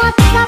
What the